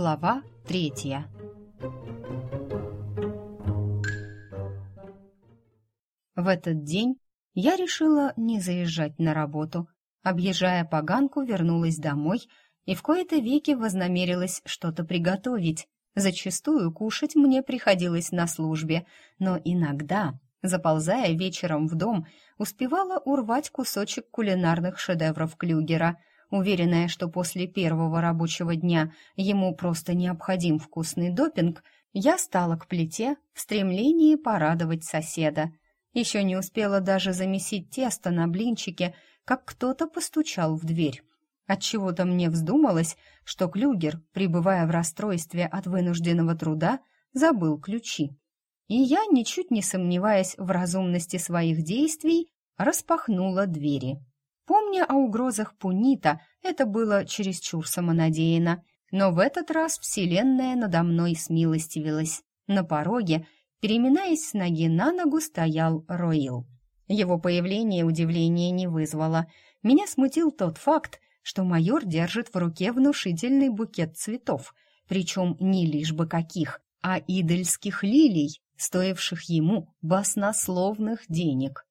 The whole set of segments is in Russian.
Глава третья В этот день я решила не заезжать на работу. Объезжая поганку, вернулась домой и в кои-то веки вознамерилась что-то приготовить. Зачастую кушать мне приходилось на службе, но иногда, заползая вечером в дом, успевала урвать кусочек кулинарных шедевров Клюгера — Уверенная, что после первого рабочего дня ему просто необходим вкусный допинг, я стала к плите в стремлении порадовать соседа. Еще не успела даже замесить тесто на блинчике, как кто-то постучал в дверь. Отчего-то мне вздумалось, что Клюгер, пребывая в расстройстве от вынужденного труда, забыл ключи. И я, ничуть не сомневаясь в разумности своих действий, распахнула двери. Помня о угрозах Пунита, это было чересчур самонадеянно, но в этот раз Вселенная надо мной смилостивилась. На пороге, переминаясь с ноги на ногу, стоял Роил. Его появление удивления не вызвало. Меня смутил тот факт, что майор держит в руке внушительный букет цветов, причем не лишь бы каких, а идольских лилий, стоивших ему баснословных денег.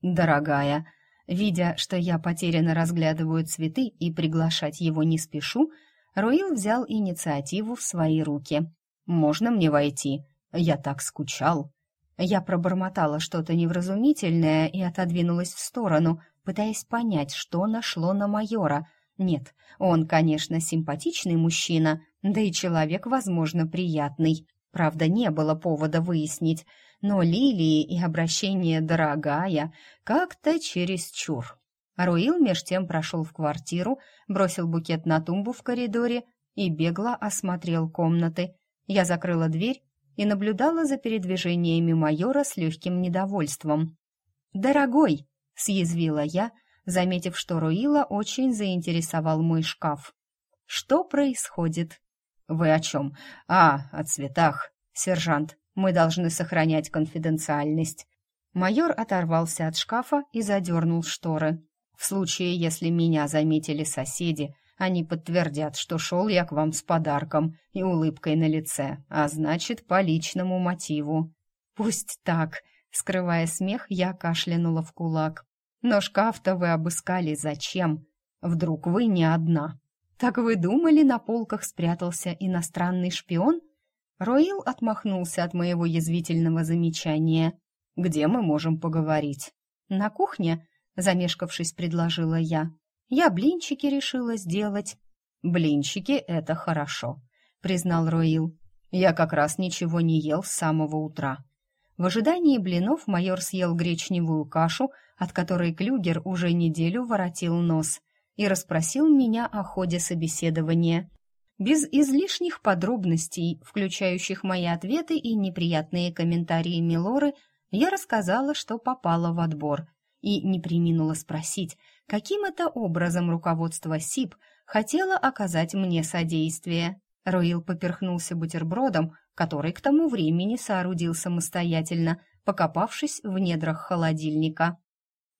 «Дорогая», Видя, что я потерянно разглядываю цветы и приглашать его не спешу, Руил взял инициативу в свои руки. «Можно мне войти? Я так скучал». Я пробормотала что-то невразумительное и отодвинулась в сторону, пытаясь понять, что нашло на майора. Нет, он, конечно, симпатичный мужчина, да и человек, возможно, приятный. Правда, не было повода выяснить, но лилии и обращение «дорогая» как-то чересчур. Руил меж тем прошел в квартиру, бросил букет на тумбу в коридоре и бегло осмотрел комнаты. Я закрыла дверь и наблюдала за передвижениями майора с легким недовольством. «Дорогой!» — съязвила я, заметив, что Руила очень заинтересовал мой шкаф. «Что происходит?» «Вы о чем? А, о цветах, сержант. Мы должны сохранять конфиденциальность». Майор оторвался от шкафа и задернул шторы. «В случае, если меня заметили соседи, они подтвердят, что шел я к вам с подарком и улыбкой на лице, а значит, по личному мотиву». «Пусть так», — скрывая смех, я кашлянула в кулак. «Но шкаф-то вы обыскали зачем? Вдруг вы не одна?» «Так вы думали, на полках спрятался иностранный шпион?» Роил отмахнулся от моего язвительного замечания. «Где мы можем поговорить?» «На кухне?» — замешкавшись, предложила я. «Я блинчики решила сделать». «Блинчики — это хорошо», — признал Роил. «Я как раз ничего не ел с самого утра». В ожидании блинов майор съел гречневую кашу, от которой Клюгер уже неделю воротил нос, и расспросил меня о ходе собеседования без излишних подробностей, включающих мои ответы и неприятные комментарии Милоры, я рассказала, что попала в отбор, и не приминула спросить, каким это образом руководство СИП хотело оказать мне содействие. Роил поперхнулся бутербродом, который к тому времени соорудил самостоятельно, покопавшись в недрах холодильника.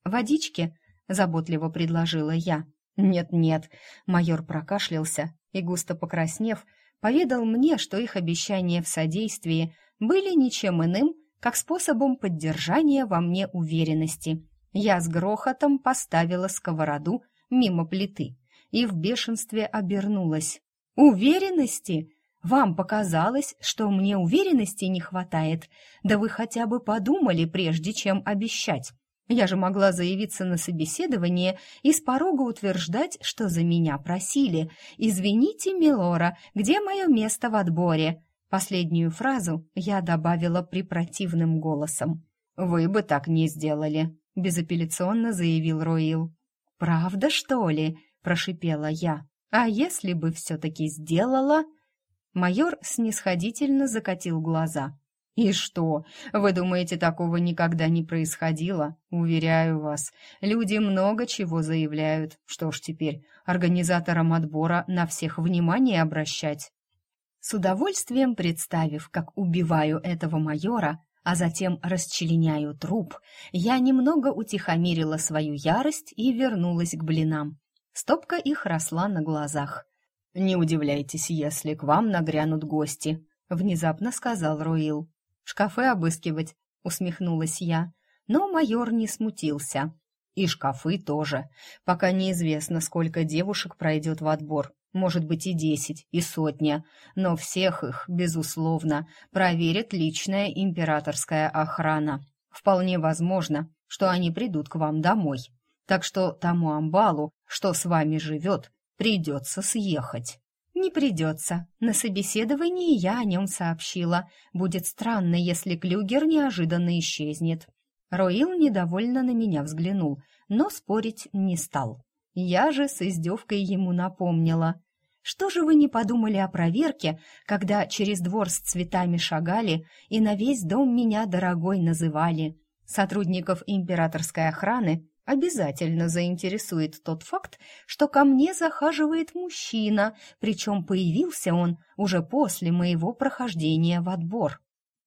«Водички?» — заботливо предложила я. «Нет-нет», — майор прокашлялся и, густо покраснев, поведал мне, что их обещания в содействии были ничем иным, как способом поддержания во мне уверенности. Я с грохотом поставила сковороду мимо плиты и в бешенстве обернулась. «Уверенности? Вам показалось, что мне уверенности не хватает? Да вы хотя бы подумали, прежде чем обещать. Я же могла заявиться на собеседование и с порога утверждать, что за меня просили. «Извините, Милора, где мое место в отборе?» Последнюю фразу я добавила припротивным голосом. «Вы бы так не сделали», — безапелляционно заявил Роил. «Правда, что ли?» — прошипела я. «А если бы все-таки сделала?» Майор снисходительно закатил глаза. «И что? Вы думаете, такого никогда не происходило? Уверяю вас, люди много чего заявляют. Что ж теперь, организаторам отбора на всех внимание обращать?» С удовольствием представив, как убиваю этого майора, а затем расчленяю труп, я немного утихомирила свою ярость и вернулась к блинам. Стопка их росла на глазах. «Не удивляйтесь, если к вам нагрянут гости», — внезапно сказал Руил. «Шкафы обыскивать», — усмехнулась я. Но майор не смутился. «И шкафы тоже. Пока неизвестно, сколько девушек пройдет в отбор. Может быть и десять, и сотня. Но всех их, безусловно, проверит личная императорская охрана. Вполне возможно, что они придут к вам домой. Так что тому амбалу, что с вами живет, придется съехать». «Не придется. На собеседовании я о нем сообщила. Будет странно, если Клюгер неожиданно исчезнет». Роил недовольно на меня взглянул, но спорить не стал. Я же с издевкой ему напомнила. «Что же вы не подумали о проверке, когда через двор с цветами шагали и на весь дом меня дорогой называли? Сотрудников императорской охраны обязательно заинтересует тот факт, что ко мне захаживает мужчина, причем появился он уже после моего прохождения в отбор.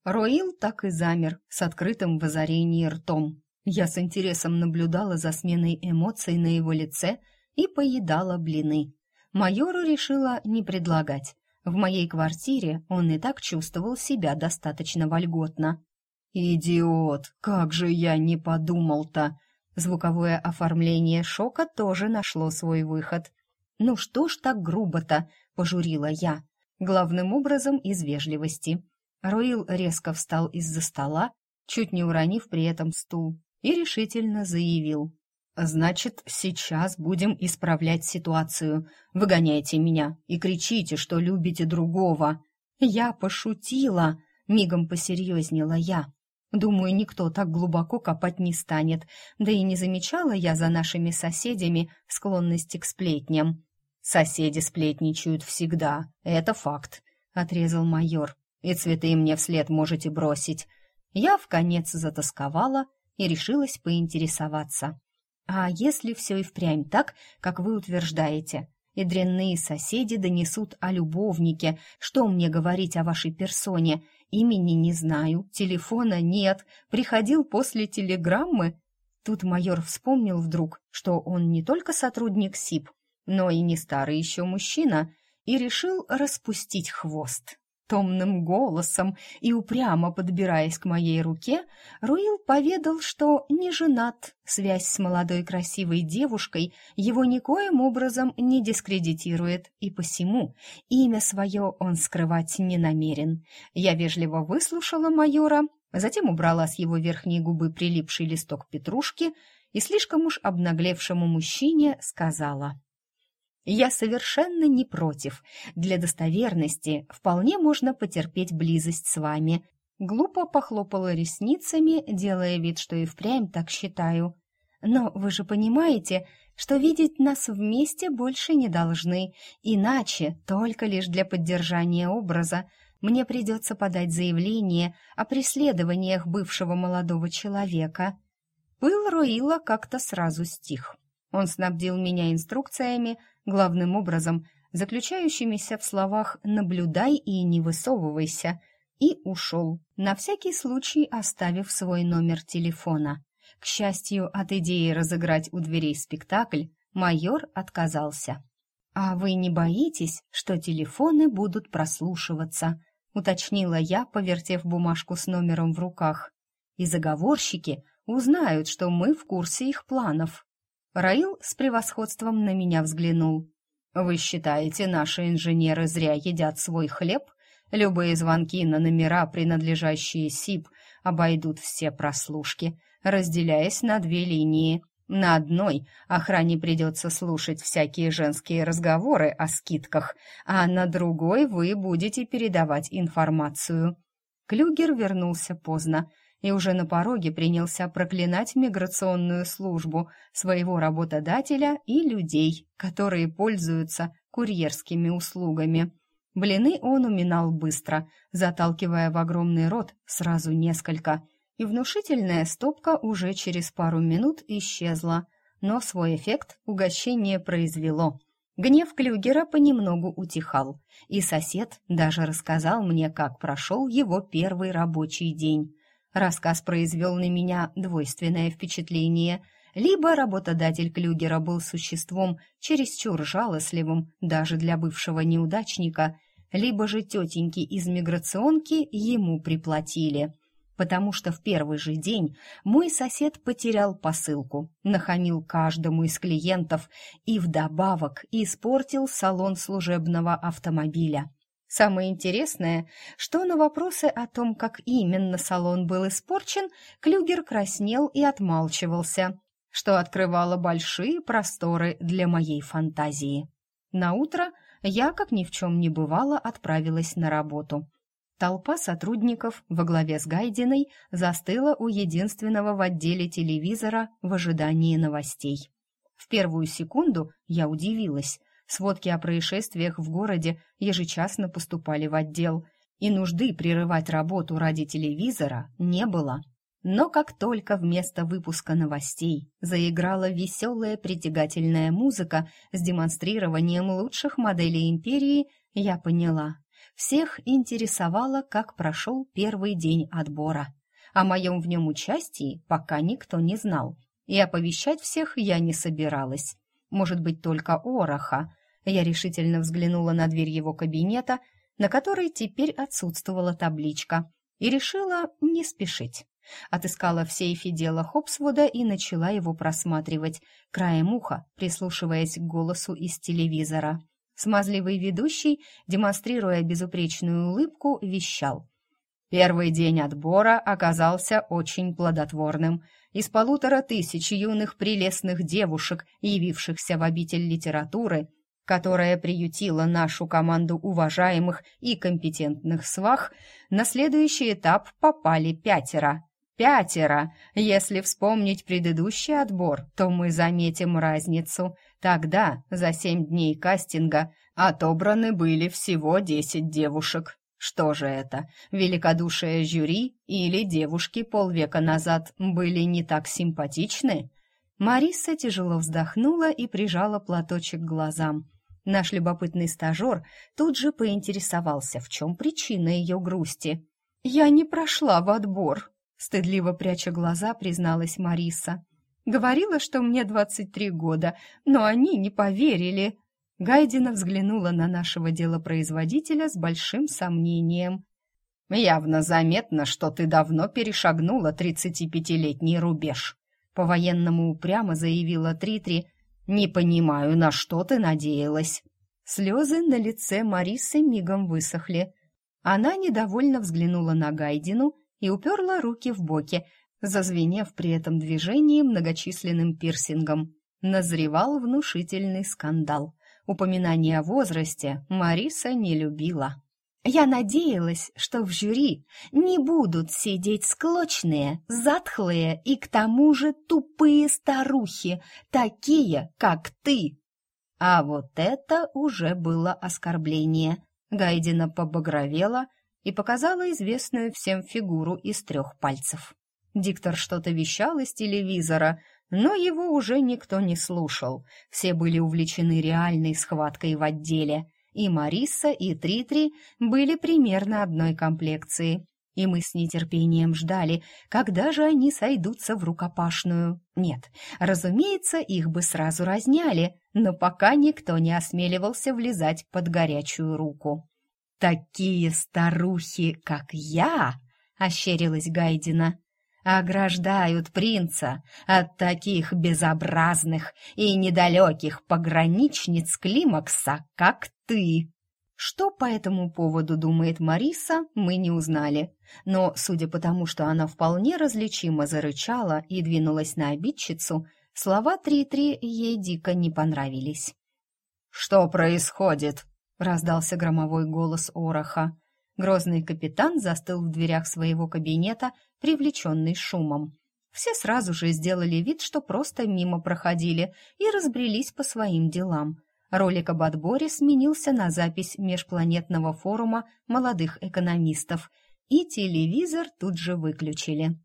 Роил так и замер, с открытым в озарении ртом. Я с интересом наблюдала за сменой эмоций на его лице и поедала блины. Майору решила не предлагать. В моей квартире он и так чувствовал себя достаточно вольготно. «Идиот! Как же я не подумал-то!» Звуковое оформление шока тоже нашло свой выход. «Ну что ж так грубо-то?» — пожурила я. Главным образом из вежливости. Роил резко встал из-за стола, чуть не уронив при этом стул, и решительно заявил. «Значит, сейчас будем исправлять ситуацию. Выгоняйте меня и кричите, что любите другого». «Я пошутила!» — мигом посерьезнела я. Думаю, никто так глубоко копать не станет, да и не замечала я за нашими соседями склонности к сплетням. «Соседи сплетничают всегда, это факт», — отрезал майор. «И цветы мне вслед можете бросить». Я в конец затасковала и решилась поинтересоваться. «А если все и впрямь так, как вы утверждаете, и дрянные соседи донесут о любовнике, что мне говорить о вашей персоне, Имени не знаю, телефона нет, приходил после телеграммы. Тут майор вспомнил вдруг, что он не только сотрудник СИП, но и не старый еще мужчина, и решил распустить хвост. Томным голосом и упрямо подбираясь к моей руке, Руил поведал, что не женат, связь с молодой красивой девушкой его никоим образом не дискредитирует, и посему имя свое он скрывать не намерен. Я вежливо выслушала майора, затем убрала с его верхней губы прилипший листок петрушки и слишком уж обнаглевшему мужчине сказала — я совершенно не против. Для достоверности вполне можно потерпеть близость с вами. Глупо похлопала ресницами, делая вид, что и впрямь так считаю. Но вы же понимаете, что видеть нас вместе больше не должны, иначе только лишь для поддержания образа мне придется подать заявление о преследованиях бывшего молодого человека. Пыл Руила как-то сразу стих. Он снабдил меня инструкциями, главным образом заключающимися в словах «наблюдай и не высовывайся», и ушел, на всякий случай оставив свой номер телефона. К счастью, от идеи разыграть у дверей спектакль майор отказался. «А вы не боитесь, что телефоны будут прослушиваться?» — уточнила я, повертев бумажку с номером в руках. «И заговорщики узнают, что мы в курсе их планов». Раил с превосходством на меня взглянул. «Вы считаете, наши инженеры зря едят свой хлеб? Любые звонки на номера, принадлежащие СИП, обойдут все прослушки, разделяясь на две линии. На одной охране придется слушать всякие женские разговоры о скидках, а на другой вы будете передавать информацию». Клюгер вернулся поздно, и уже на пороге принялся проклинать миграционную службу, своего работодателя и людей, которые пользуются курьерскими услугами. Блины он уминал быстро, заталкивая в огромный рот сразу несколько, и внушительная стопка уже через пару минут исчезла, но свой эффект угощение произвело. Гнев Клюгера понемногу утихал, и сосед даже рассказал мне, как прошел его первый рабочий день. Рассказ произвел на меня двойственное впечатление. Либо работодатель Клюгера был существом чересчур жалостливым даже для бывшего неудачника, либо же тетеньки из миграционки ему приплатили. Потому что в первый же день мой сосед потерял посылку, нахамил каждому из клиентов и вдобавок испортил салон служебного автомобиля. Самое интересное, что на вопросы о том, как именно салон был испорчен, Клюгер краснел и отмалчивался, что открывало большие просторы для моей фантазии. На утро я, как ни в чем не бывало, отправилась на работу. Толпа сотрудников во главе с Гайдиной застыла у единственного в отделе телевизора в ожидании новостей. В первую секунду я удивилась – Сводки о происшествиях в городе ежечасно поступали в отдел, и нужды прерывать работу ради телевизора не было. Но как только вместо выпуска новостей заиграла веселая притягательная музыка с демонстрированием лучших моделей империи, я поняла. Всех интересовало, как прошел первый день отбора. О моем в нем участии пока никто не знал, и оповещать всех я не собиралась. Может быть, только Ороха, я решительно взглянула на дверь его кабинета, на которой теперь отсутствовала табличка, и решила не спешить. Отыскала в сейфе дело Хопсвуда и начала его просматривать, краем уха, прислушиваясь к голосу из телевизора. Смазливый ведущий, демонстрируя безупречную улыбку, вещал. Первый день отбора оказался очень плодотворным. Из полутора тысяч юных прелестных девушек, явившихся в обитель литературы, которая приютила нашу команду уважаемых и компетентных свах, на следующий этап попали пятеро. Пятеро! Если вспомнить предыдущий отбор, то мы заметим разницу. Тогда, за семь дней кастинга, отобраны были всего десять девушек. Что же это, великодушие жюри или девушки полвека назад были не так симпатичны? Мариса тяжело вздохнула и прижала платочек к глазам. Наш любопытный стажер тут же поинтересовался, в чем причина ее грусти. «Я не прошла в отбор», — стыдливо пряча глаза, призналась Мариса. «Говорила, что мне двадцать три года, но они не поверили». Гайдина взглянула на нашего делопроизводителя с большим сомнением. «Явно заметно, что ты давно перешагнула тридцатипятилетний рубеж», — по-военному упрямо заявила Тритри, «Не понимаю, на что ты надеялась?» Слезы на лице Марисы мигом высохли. Она недовольно взглянула на Гайдину и уперла руки в боки, зазвенев при этом движении многочисленным пирсингом. Назревал внушительный скандал. Упоминание о возрасте Мариса не любила. Я надеялась, что в жюри не будут сидеть склочные, затхлые и к тому же тупые старухи, такие, как ты. А вот это уже было оскорбление. Гайдина побагровела и показала известную всем фигуру из трех пальцев. Диктор что-то вещал из телевизора, но его уже никто не слушал. Все были увлечены реальной схваткой в отделе — и Мариса, и Тритри были примерно одной комплекции, и мы с нетерпением ждали, когда же они сойдутся в рукопашную. Нет, разумеется, их бы сразу разняли, но пока никто не осмеливался влезать под горячую руку. «Такие старухи, как я!» — ощерилась Гайдина ограждают принца от таких безобразных и недалеких пограничниц климакса, как ты. Что по этому поводу думает Мариса, мы не узнали. Но, судя по тому, что она вполне различимо зарычала и двинулась на обидчицу, слова Три-Три ей дико не понравились. «Что происходит?» — раздался громовой голос Ороха. Грозный капитан застыл в дверях своего кабинета, привлеченный шумом. Все сразу же сделали вид, что просто мимо проходили и разбрелись по своим делам. Ролик об отборе сменился на запись межпланетного форума молодых экономистов, и телевизор тут же выключили.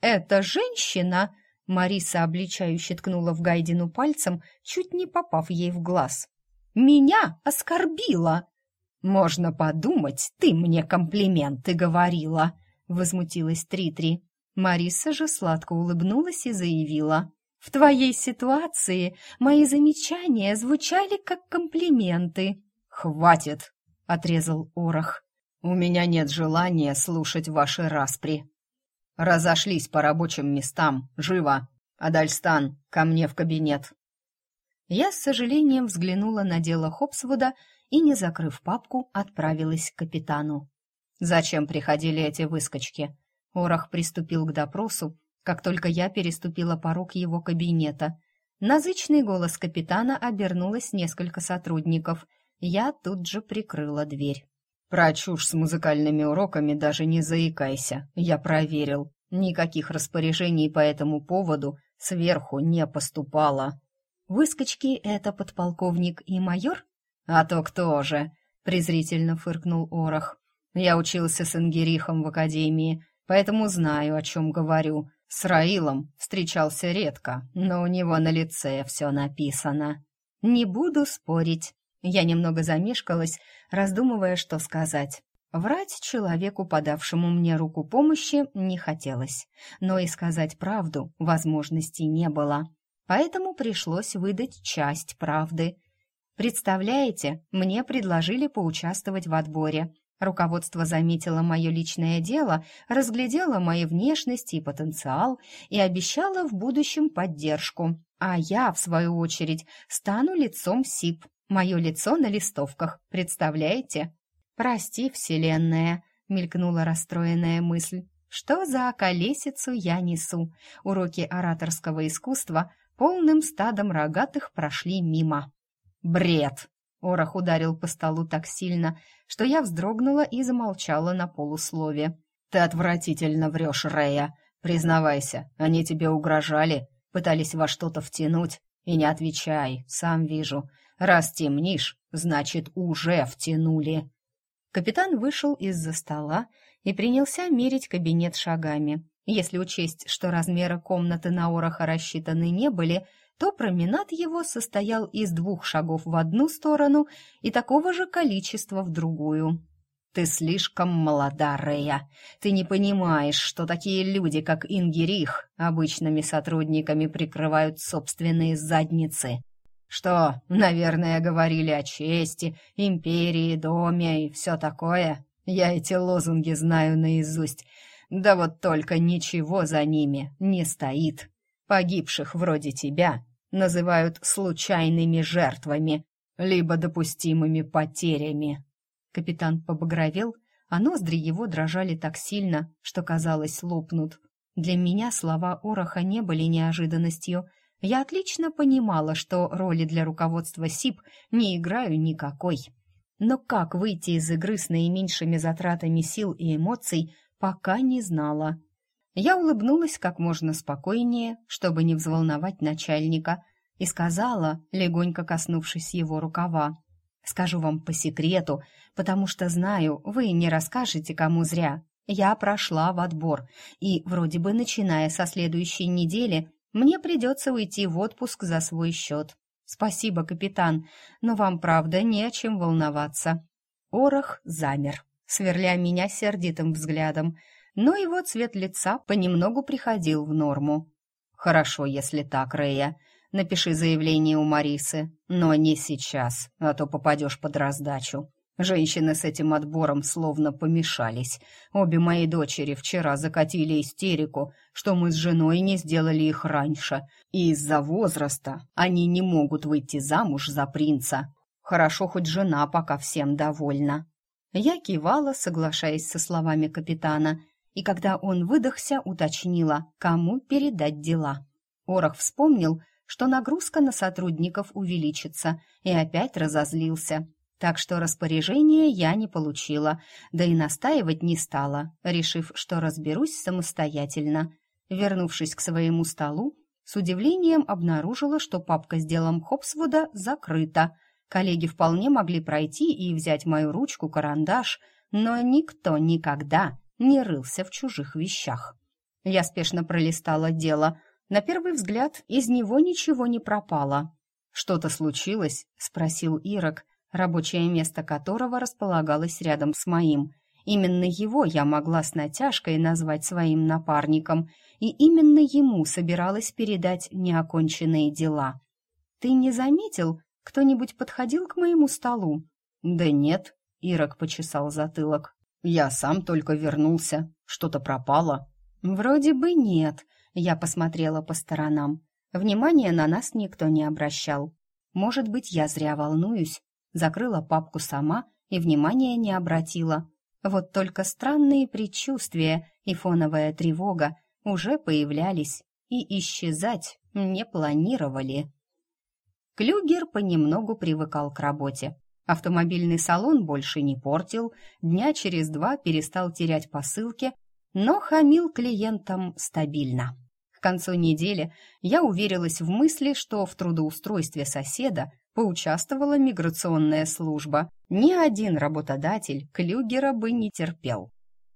«Эта женщина!» — Мариса обличающе ткнула в Гайдину пальцем, чуть не попав ей в глаз. «Меня оскорбила!» «Можно подумать, ты мне комплименты говорила!» — возмутилась Тритри. Мариса же сладко улыбнулась и заявила. В твоей ситуации мои замечания звучали как комплименты. Хватит, отрезал Орах. У меня нет желания слушать ваши распри. Разошлись по рабочим местам, живо. Адальстан, ко мне в кабинет. Я с сожалением взглянула на дело Хопсвуда и, не закрыв папку, отправилась к капитану. Зачем приходили эти выскочки? Орах приступил к допросу, как только я переступила порог его кабинета. Назычный голос капитана обернулось несколько сотрудников. Я тут же прикрыла дверь. «Про чушь с музыкальными уроками даже не заикайся. Я проверил. Никаких распоряжений по этому поводу сверху не поступало». «Выскочки — это подполковник и майор?» «А то кто же?» — презрительно фыркнул Орах. «Я учился с Ингерихом в академии, поэтому знаю, о чем говорю. С Раилом встречался редко, но у него на лице все написано. Не буду спорить. Я немного замешкалась, раздумывая, что сказать. Врать человеку, подавшему мне руку помощи, не хотелось, но и сказать правду возможности не было. Поэтому пришлось выдать часть правды. Представляете, мне предложили поучаствовать в отборе, Руководство заметило мое личное дело, разглядело мою внешность и потенциал и обещало в будущем поддержку. А я, в свою очередь, стану лицом СИП. Мое лицо на листовках, представляете? «Прости, Вселенная», — мелькнула расстроенная мысль. «Что за колесицу я несу?» Уроки ораторского искусства полным стадом рогатых прошли мимо. «Бред!» Орах ударил по столу так сильно, что я вздрогнула и замолчала на полуслове. «Ты отвратительно врешь, Рея. Признавайся, они тебе угрожали, пытались во что-то втянуть. И не отвечай, сам вижу. Раз темнишь, значит, уже втянули». Капитан вышел из-за стола и принялся мерить кабинет шагами. Если учесть, что размеры комнаты на Ораха рассчитаны не были, то променад его состоял из двух шагов в одну сторону и такого же количества в другую. «Ты слишком молода, Рея. Ты не понимаешь, что такие люди, как Ингерих, обычными сотрудниками прикрывают собственные задницы. Что, наверное, говорили о чести, империи, доме и все такое. Я эти лозунги знаю наизусть. Да вот только ничего за ними не стоит. Погибших вроде тебя называют случайными жертвами, либо допустимыми потерями. Капитан побагровел, а ноздри его дрожали так сильно, что, казалось, лопнут. Для меня слова Ороха не были неожиданностью. Я отлично понимала, что роли для руководства СИП не играю никакой. Но как выйти из игры с наименьшими затратами сил и эмоций, пока не знала. Я улыбнулась как можно спокойнее, чтобы не взволновать начальника, и сказала, легонько коснувшись его рукава, «Скажу вам по секрету, потому что знаю, вы не расскажете кому зря. Я прошла в отбор, и вроде бы начиная со следующей недели мне придется уйти в отпуск за свой счет. Спасибо, капитан, но вам, правда, не о чем волноваться». Орах замер, сверля меня сердитым взглядом, но его цвет лица понемногу приходил в норму. «Хорошо, если так, Рея. Напиши заявление у Марисы, но не сейчас, а то попадешь под раздачу. Женщины с этим отбором словно помешались. Обе мои дочери вчера закатили истерику, что мы с женой не сделали их раньше, и из-за возраста они не могут выйти замуж за принца. Хорошо, хоть жена пока всем довольна. Я кивала, соглашаясь со словами капитана, и когда он выдохся, уточнила, кому передать дела. Орах вспомнил, что нагрузка на сотрудников увеличится, и опять разозлился. Так что распоряжение я не получила, да и настаивать не стала, решив, что разберусь самостоятельно. Вернувшись к своему столу, с удивлением обнаружила, что папка с делом Хопсвуда закрыта. Коллеги вполне могли пройти и взять мою ручку, карандаш, но никто никогда не рылся в чужих вещах. Я спешно пролистала дело. На первый взгляд из него ничего не пропало. «Что-то случилось?» — спросил Ирок, рабочее место которого располагалось рядом с моим, Именно его я могла с натяжкой назвать своим напарником, и именно ему собиралась передать неоконченные дела. «Ты не заметил, кто-нибудь подходил к моему столу?» «Да нет», — Ирок почесал затылок. «Я сам только вернулся. Что-то пропало». «Вроде бы нет», — я посмотрела по сторонам. Внимания на нас никто не обращал. Может быть, я зря волнуюсь. Закрыла папку сама и внимания не обратила. Вот только странные предчувствия и фоновая тревога уже появлялись и исчезать не планировали. Клюгер понемногу привыкал к работе. Автомобильный салон больше не портил, дня через два перестал терять посылки, но хамил клиентам стабильно. К концу недели я уверилась в мысли, что в трудоустройстве соседа поучаствовала миграционная служба. Ни один работодатель Клюгера бы не терпел.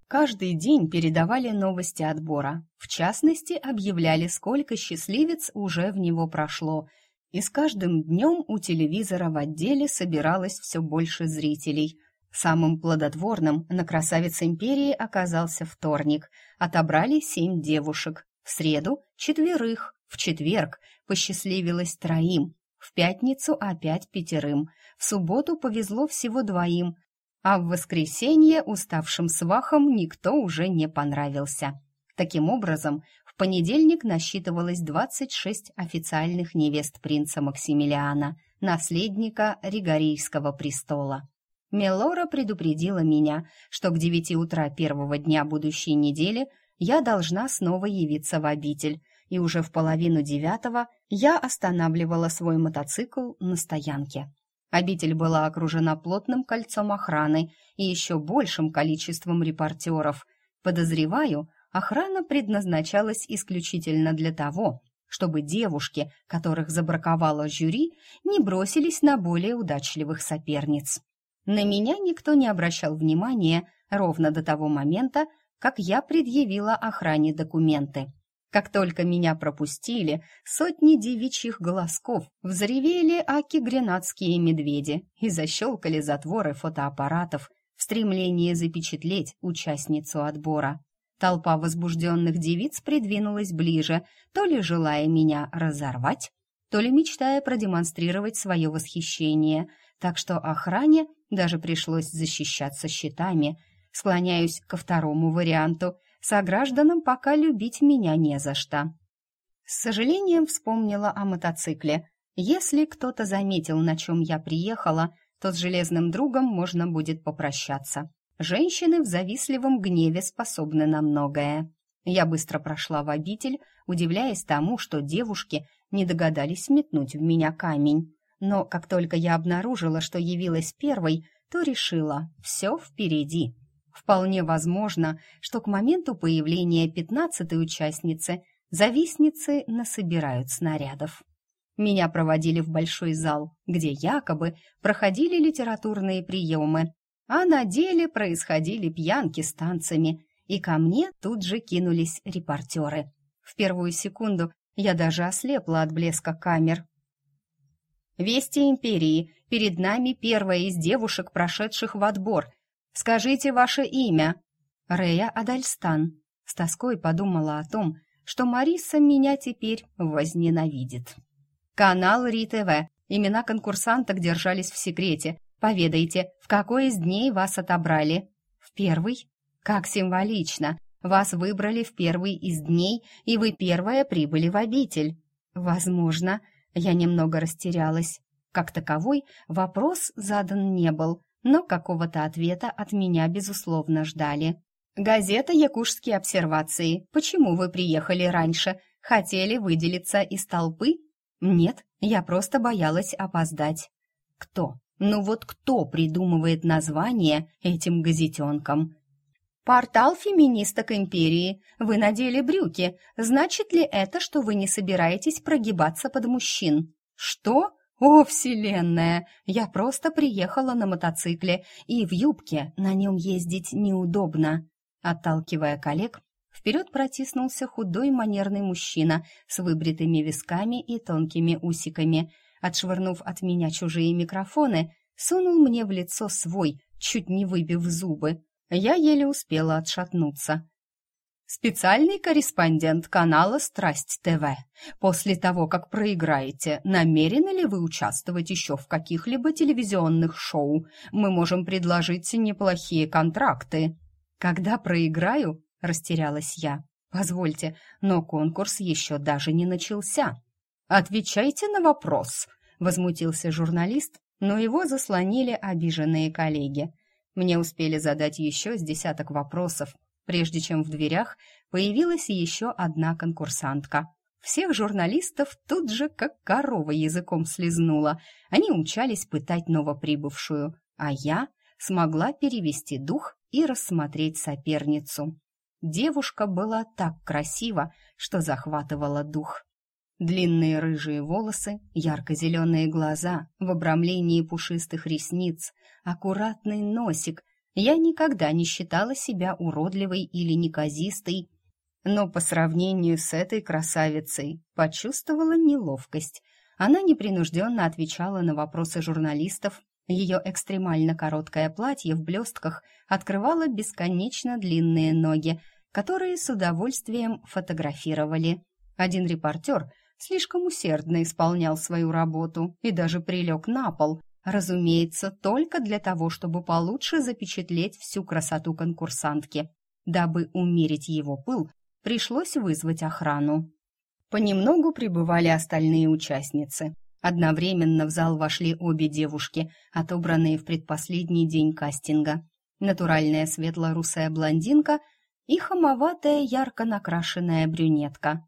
Каждый день передавали новости отбора. В частности, объявляли, сколько счастливец уже в него прошло. И с каждым днем у телевизора в отделе собиралось все больше зрителей. Самым плодотворным на «Красавиц империи» оказался вторник. Отобрали семь девушек. В среду — четверых, в четверг посчастливилось троим, в пятницу опять пятерым, в субботу повезло всего двоим, а в воскресенье уставшим свахам никто уже не понравился. Таким образом, понедельник насчитывалось 26 официальных невест принца Максимилиана, наследника Ригорийского престола. Мелора предупредила меня, что к девяти утра первого дня будущей недели – я должна снова явиться в обитель, и уже в половину девятого я останавливала свой мотоцикл на стоянке. Обитель была окружена плотным кольцом охраны и еще большим количеством репортеров. Подозреваю, охрана предназначалась исключительно для того, чтобы девушки, которых забраковало жюри, не бросились на более удачливых соперниц. На меня никто не обращал внимания ровно до того момента, как я предъявила охране документы. Как только меня пропустили, сотни девичьих голосков взревели аки гренадские медведи и защелкали затворы фотоаппаратов в стремлении запечатлеть участницу отбора. Толпа возбужденных девиц придвинулась ближе, то ли желая меня разорвать, то ли мечтая продемонстрировать свое восхищение, так что охране даже пришлось защищаться щитами – Склоняюсь ко второму варианту. Согражданам пока любить меня не за что. С сожалением вспомнила о мотоцикле. Если кто-то заметил, на чем я приехала, то с железным другом можно будет попрощаться. Женщины в завистливом гневе способны на многое. Я быстро прошла в обитель, удивляясь тому, что девушки не догадались метнуть в меня камень. Но как только я обнаружила, что явилась первой, то решила — все впереди. Вполне возможно, что к моменту появления пятнадцатой участницы завистницы насобирают снарядов. Меня проводили в большой зал, где якобы проходили литературные приемы, а на деле происходили пьянки с танцами, и ко мне тут же кинулись репортеры. В первую секунду я даже ослепла от блеска камер. «Вести империи! Перед нами первая из девушек, прошедших в отбор, Скажите ваше имя». Рея Адальстан. С тоской подумала о том, что Мариса меня теперь возненавидит. Канал РИ-ТВ. Имена конкурсанток держались в секрете. Поведайте, в какой из дней вас отобрали? В первый? Как символично. Вас выбрали в первый из дней, и вы первая прибыли в обитель. Возможно, я немного растерялась. Как таковой вопрос задан не был, но какого-то ответа от меня, безусловно, ждали. «Газета «Якушские обсервации». Почему вы приехали раньше? Хотели выделиться из толпы?» «Нет, я просто боялась опоздать». «Кто? Ну вот кто придумывает название этим газетенкам?» «Портал феминисток империи. Вы надели брюки. Значит ли это, что вы не собираетесь прогибаться под мужчин?» «Что?» «О, Вселенная! Я просто приехала на мотоцикле, и в юбке на нем ездить неудобно». Отталкивая коллег, вперед протиснулся худой манерный мужчина с выбритыми висками и тонкими усиками. Отшвырнув от меня чужие микрофоны, сунул мне в лицо свой, чуть не выбив зубы. Я еле успела отшатнуться. Специальный корреспондент канала «Страсть ТВ». После того, как проиграете, намерены ли вы участвовать еще в каких-либо телевизионных шоу? Мы можем предложить неплохие контракты. Когда проиграю, растерялась я. Позвольте, но конкурс еще даже не начался. Отвечайте на вопрос, возмутился журналист, но его заслонили обиженные коллеги. Мне успели задать еще с десяток вопросов, прежде чем в дверях появилась еще одна конкурсантка. Всех журналистов тут же как корова языком слезнула. Они умчались пытать новоприбывшую, а я смогла перевести дух и рассмотреть соперницу. Девушка была так красива, что захватывала дух. Длинные рыжие волосы, ярко-зеленые глаза в обрамлении пушистых ресниц, аккуратный носик — я никогда не считала себя уродливой или неказистой, но по сравнению с этой красавицей почувствовала неловкость. Она непринужденно отвечала на вопросы журналистов. Ее экстремально короткое платье в блестках открывало бесконечно длинные ноги, которые с удовольствием фотографировали. Один репортер слишком усердно исполнял свою работу и даже прилег на пол, Разумеется, только для того, чтобы получше запечатлеть всю красоту конкурсантки. Дабы умерить его пыл, пришлось вызвать охрану. Понемногу прибывали остальные участницы. Одновременно в зал вошли обе девушки, отобранные в предпоследний день кастинга. Натуральная светло-русая блондинка и хамоватая ярко накрашенная брюнетка.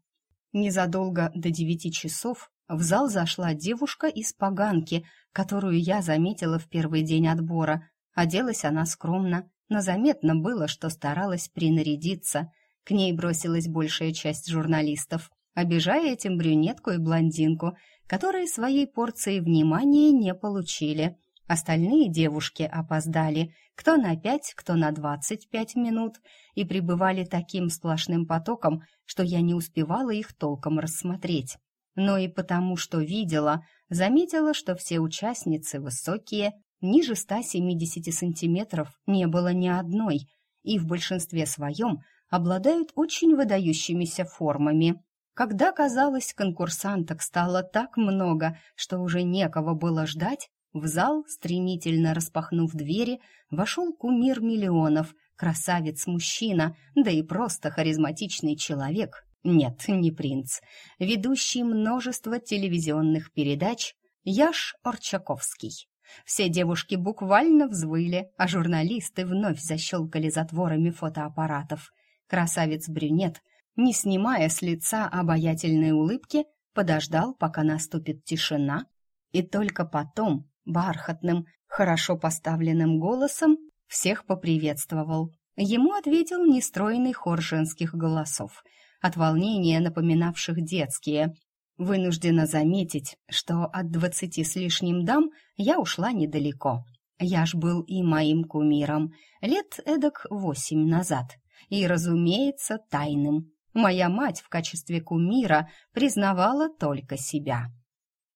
Незадолго до девяти часов в зал зашла девушка из поганки, которую я заметила в первый день отбора. Оделась она скромно, но заметно было, что старалась принарядиться. К ней бросилась большая часть журналистов, обижая этим брюнетку и блондинку, которые своей порции внимания не получили. Остальные девушки опоздали, кто на пять, кто на двадцать пять минут, и пребывали таким сплошным потоком, что я не успевала их толком рассмотреть но и потому, что видела, заметила, что все участницы высокие, ниже 170 сантиметров не было ни одной, и в большинстве своем обладают очень выдающимися формами. Когда, казалось, конкурсанток стало так много, что уже некого было ждать, в зал, стремительно распахнув двери, вошел кумир миллионов, красавец-мужчина, да и просто харизматичный человек, нет, не принц. Ведущий множество телевизионных передач Яш Орчаковский. Все девушки буквально взвыли, а журналисты вновь защелкали затворами фотоаппаратов. Красавец-брюнет, не снимая с лица обаятельной улыбки, подождал, пока наступит тишина, и только потом, бархатным, хорошо поставленным голосом, всех поприветствовал. Ему ответил нестройный хор женских голосов — от волнения напоминавших детские. Вынуждена заметить, что от двадцати с лишним дам я ушла недалеко. Я ж был и моим кумиром, лет эдак восемь назад, и, разумеется, тайным. Моя мать в качестве кумира признавала только себя.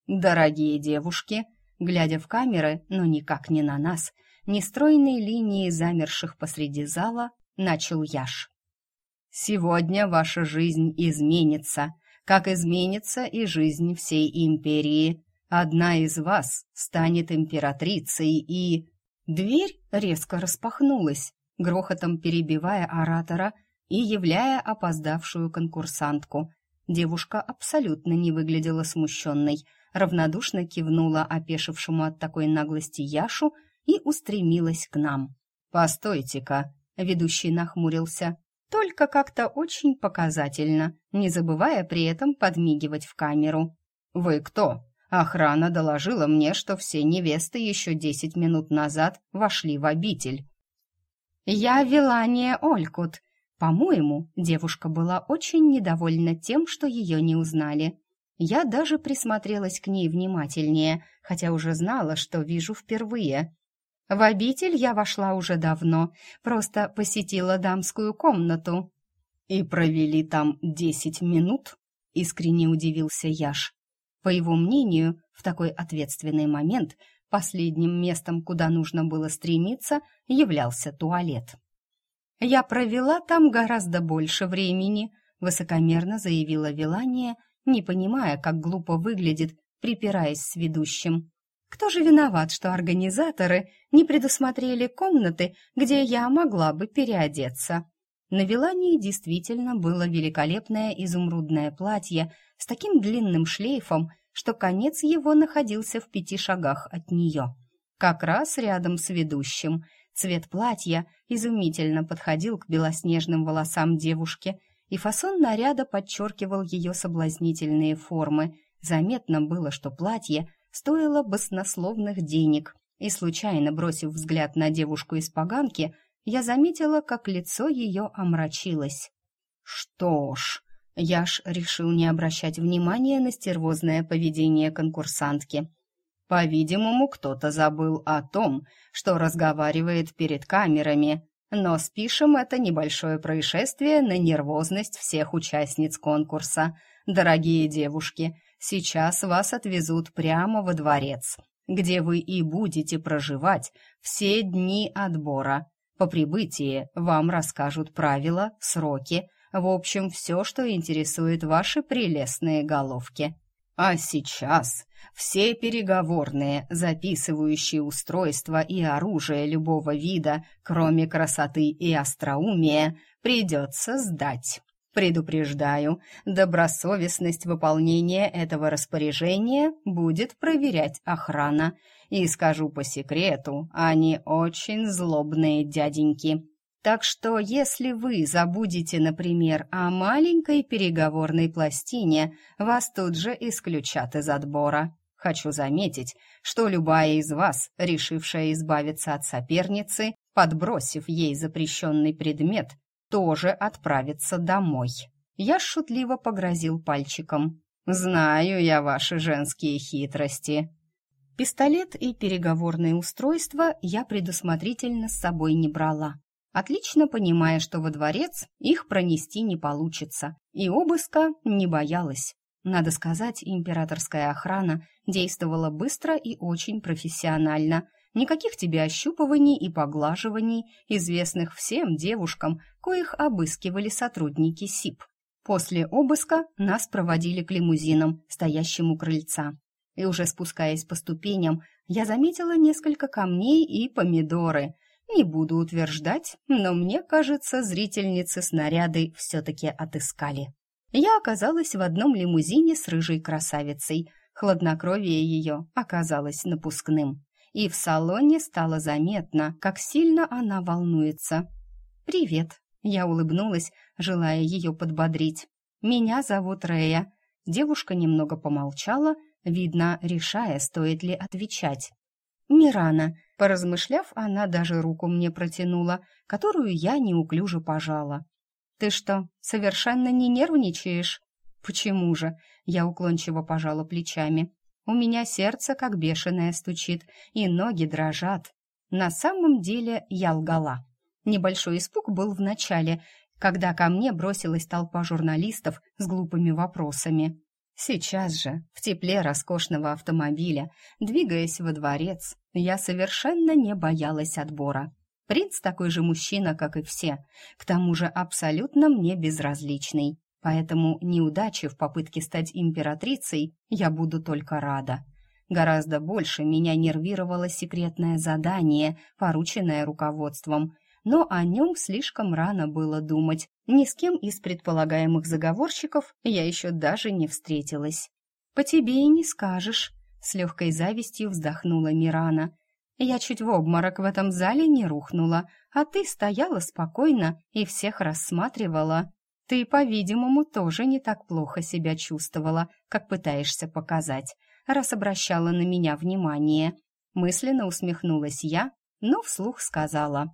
«Дорогие девушки», глядя в камеры, но никак не на нас, нестройной линии замерших посреди зала, начал Яш. Сегодня ваша жизнь изменится, как изменится и жизнь всей империи. Одна из вас станет императрицей и...» Дверь резко распахнулась, грохотом перебивая оратора и являя опоздавшую конкурсантку. Девушка абсолютно не выглядела смущенной, равнодушно кивнула опешившему от такой наглости Яшу и устремилась к нам. «Постойте-ка», — ведущий нахмурился, только как-то очень показательно, не забывая при этом подмигивать в камеру. «Вы кто?» Охрана доложила мне, что все невесты еще десять минут назад вошли в обитель. «Я Вилания Олькут». По-моему, девушка была очень недовольна тем, что ее не узнали. Я даже присмотрелась к ней внимательнее, хотя уже знала, что вижу впервые. В обитель я вошла уже давно, просто посетила дамскую комнату. И провели там десять минут, искренне удивился Яш. По его мнению, в такой ответственный момент последним местом, куда нужно было стремиться, являлся туалет. Я провела там гораздо больше времени, высокомерно заявила Вилания, не понимая, как глупо выглядит, припираясь с ведущим. Кто же виноват, что организаторы не предусмотрели комнаты, где я могла бы переодеться? На Вилании действительно было великолепное изумрудное платье с таким длинным шлейфом, что конец его находился в пяти шагах от нее. Как раз рядом с ведущим. Цвет платья изумительно подходил к белоснежным волосам девушки, и фасон наряда подчеркивал ее соблазнительные формы. Заметно было, что платье — стоило баснословных денег, и, случайно бросив взгляд на девушку из поганки, я заметила, как лицо ее омрачилось. Что ж, я ж решил не обращать внимания на стервозное поведение конкурсантки. По-видимому, кто-то забыл о том, что разговаривает перед камерами, но спишем это небольшое происшествие на нервозность всех участниц конкурса. Дорогие девушки, Сейчас вас отвезут прямо во дворец, где вы и будете проживать все дни отбора. По прибытии вам расскажут правила, сроки, в общем, все, что интересует ваши прелестные головки. А сейчас все переговорные, записывающие устройства и оружие любого вида, кроме красоты и остроумия, придется сдать. Предупреждаю, добросовестность выполнения этого распоряжения будет проверять охрана. И скажу по секрету, они очень злобные дяденьки. Так что, если вы забудете, например, о маленькой переговорной пластине, вас тут же исключат из отбора. Хочу заметить, что любая из вас, решившая избавиться от соперницы, подбросив ей запрещенный предмет, тоже отправиться домой. Я шутливо погрозил пальчиком. «Знаю я ваши женские хитрости». Пистолет и переговорные устройства я предусмотрительно с собой не брала, отлично понимая, что во дворец их пронести не получится, и обыска не боялась. Надо сказать, императорская охрана действовала быстро и очень профессионально – Никаких тебе ощупываний и поглаживаний, известных всем девушкам, коих обыскивали сотрудники СИП. После обыска нас проводили к лимузинам, стоящим у крыльца. И уже спускаясь по ступеням, я заметила несколько камней и помидоры. Не буду утверждать, но мне кажется, зрительницы снаряды все-таки отыскали. Я оказалась в одном лимузине с рыжей красавицей. Хладнокровие ее оказалось напускным и в салоне стало заметно, как сильно она волнуется. «Привет», — я улыбнулась, желая ее подбодрить. «Меня зовут Рея». Девушка немного помолчала, видно, решая, стоит ли отвечать. «Мирана», — поразмышляв, она даже руку мне протянула, которую я неуклюже пожала. «Ты что, совершенно не нервничаешь?» «Почему же?» — я уклончиво пожала плечами. У меня сердце как бешеное стучит, и ноги дрожат. На самом деле я лгала. Небольшой испуг был в начале, когда ко мне бросилась толпа журналистов с глупыми вопросами. Сейчас же, в тепле роскошного автомобиля, двигаясь во дворец, я совершенно не боялась отбора. Принц такой же мужчина, как и все, к тому же абсолютно мне безразличный. Поэтому неудачи в попытке стать императрицей я буду только рада. Гораздо больше меня нервировало секретное задание, порученное руководством, но о нем слишком рано было думать. Ни с кем из предполагаемых заговорщиков я еще даже не встретилась. «По тебе и не скажешь», — с легкой завистью вздохнула Мирана. «Я чуть в обморок в этом зале не рухнула, а ты стояла спокойно и всех рассматривала». Ты, по-видимому, тоже не так плохо себя чувствовала, как пытаешься показать, раз обращала на меня внимание. Мысленно усмехнулась я, но вслух сказала.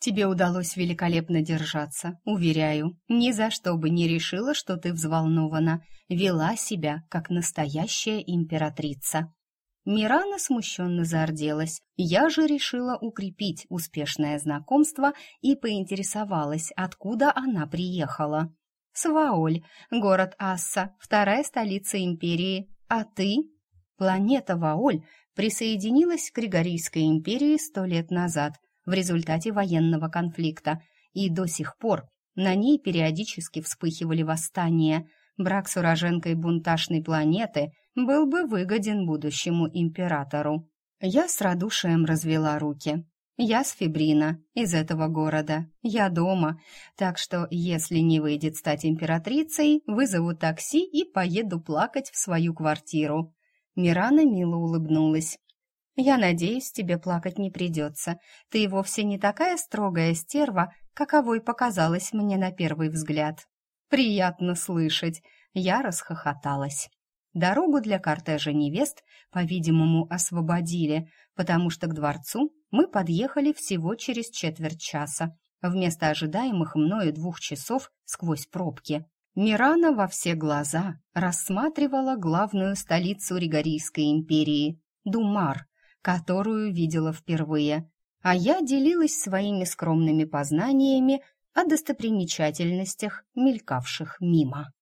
«Тебе удалось великолепно держаться, уверяю. Ни за что бы не решила, что ты взволнована. Вела себя, как настоящая императрица». Мирана смущенно зарделась. Я же решила укрепить успешное знакомство и поинтересовалась, откуда она приехала. Сваоль, город Асса, вторая столица империи. А ты? Планета Ваоль присоединилась к Григорийской империи сто лет назад в результате военного конфликта и до сих пор на ней периодически вспыхивали восстания. Брак с уроженкой бунтажной планеты был бы выгоден будущему императору. Я с радушием развела руки. Я с Фибрина, из этого города. Я дома, так что, если не выйдет стать императрицей, вызову такси и поеду плакать в свою квартиру. Мирана мило улыбнулась. «Я надеюсь, тебе плакать не придется. Ты вовсе не такая строгая стерва, каковой показалась мне на первый взгляд». «Приятно слышать!» Я расхохоталась. Дорогу для кортежа невест, по-видимому, освободили, потому что к дворцу мы подъехали всего через четверть часа, вместо ожидаемых мною двух часов сквозь пробки. Мирана во все глаза рассматривала главную столицу Ригорийской империи – Думар, которую видела впервые, а я делилась своими скромными познаниями о достопримечательностях, мелькавших мимо.